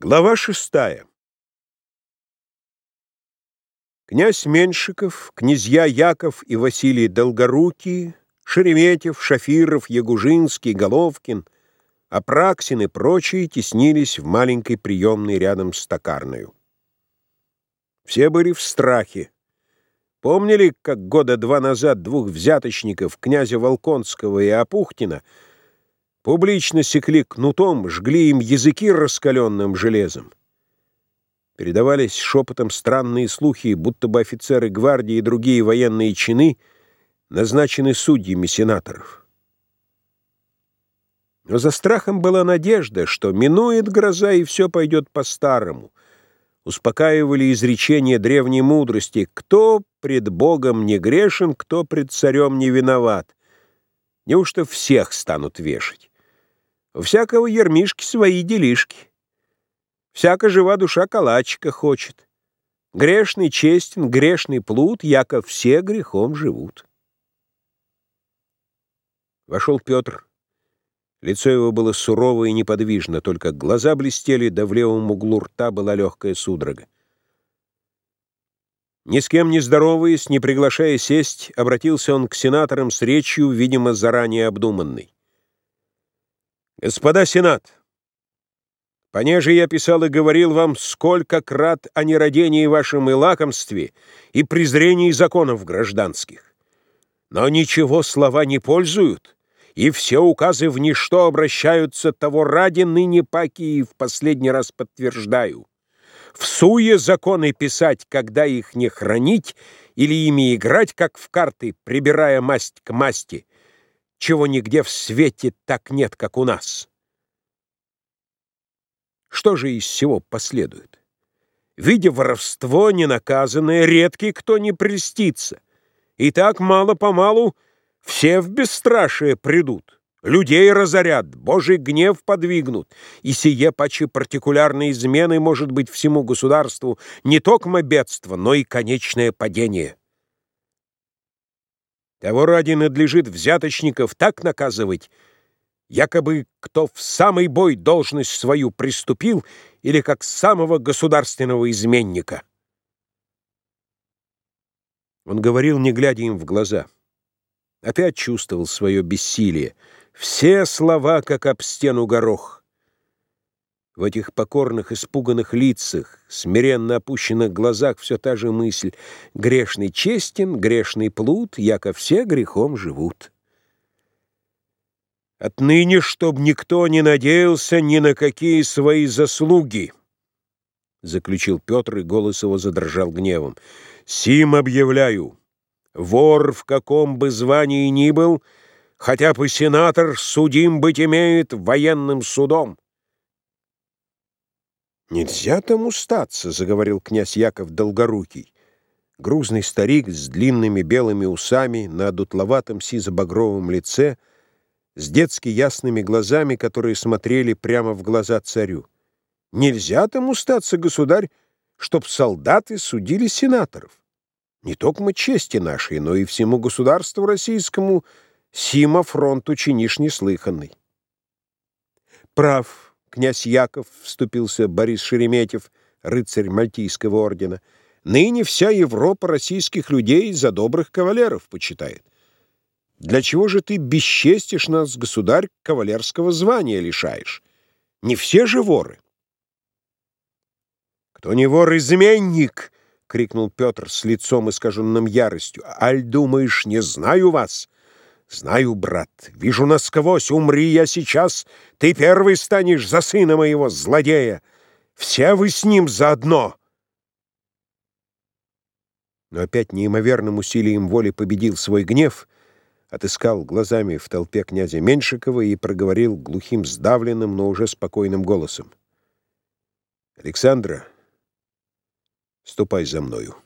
Глава шестая. Князь Меньшиков, князья Яков и Василий Долгорукий, Шереметьев, Шафиров, Ягужинский, Головкин, Апраксин и прочие теснились в маленькой приемной рядом с токарною. Все были в страхе. Помнили, как года два назад двух взяточников, князя Волконского и Апухтина, Публично секли кнутом, жгли им языки раскаленным железом. Передавались шепотом странные слухи, будто бы офицеры гвардии и другие военные чины назначены судьями сенаторов. Но за страхом была надежда, что минует гроза и все пойдет по-старому. Успокаивали изречения древней мудрости «Кто пред Богом не грешен, кто пред царем не виноват?» Неужто всех станут вешать? Всякого ермишки свои делишки. Всяка жива душа калачика хочет. Грешный честен, грешный плут, яко все грехом живут. Вошел Петр. Лицо его было сурово и неподвижно, только глаза блестели, да в левом углу рта была легкая судорога. Ни с кем не здороваясь, не приглашая сесть, обратился он к сенаторам с речью, видимо, заранее обдуманной. Господа Сенат, понеже я писал и говорил вам, сколько крат о нерадении вашем и лакомстве, и презрении законов гражданских. Но ничего слова не пользуют, и все указы в ничто обращаются того ради ныне паки и в последний раз подтверждаю. В суе законы писать, когда их не хранить, или ими играть, как в карты, прибирая масть к масти, чего нигде в свете так нет, как у нас. Что же из всего последует? Видя воровство ненаказанное, редкий кто не прельстится. И так мало-помалу все в бесстрашие придут. Людей разорят, Божий гнев подвигнут, и сие паче партикулярной измены может быть всему государству не только бедство, но и конечное падение. Того ради надлежит взяточников так наказывать, якобы кто в самый бой должность свою приступил или как самого государственного изменника. Он говорил, не глядя им в глаза. Опять чувствовал свое бессилие. Все слова, как об стену горох. В этих покорных, испуганных лицах, смиренно опущенных глазах все та же мысль «Грешный честен, грешный плут, яко все грехом живут». «Отныне, чтоб никто не надеялся ни на какие свои заслуги», — заключил Петр, и голос его задрожал гневом. «Сим объявляю, вор в каком бы звании ни был, хотя бы сенатор, судим быть имеет военным судом». «Нельзя тому статься», — заговорил князь Яков Долгорукий. Грузный старик с длинными белыми усами на дутловатом сизо-багровом лице, с детски ясными глазами, которые смотрели прямо в глаза царю. «Нельзя тому статься, государь, чтоб солдаты судили сенаторов. Не только мы чести нашей, но и всему государству российскому сима фронту чинишь неслыханный». «Прав», князь Яков, вступился Борис Шереметьев, рыцарь Мальтийского ордена, ныне вся Европа российских людей за добрых кавалеров почитает. Для чего же ты бесчестишь нас, государь, кавалерского звания лишаешь? Не все же воры. Кто не вор, изменник! — крикнул Петр с лицом искаженным яростью. «Аль, думаешь, не знаю вас? Знаю, брат, вижу насквозь, умри я сейчас, ты первый станешь за сына моего злодея. Все вы с ним заодно. Но опять неимоверным усилием воли победил свой гнев, отыскал глазами в толпе князя Меньшикова и проговорил глухим, сдавленным, но уже спокойным голосом. «Александра, ступай за мною».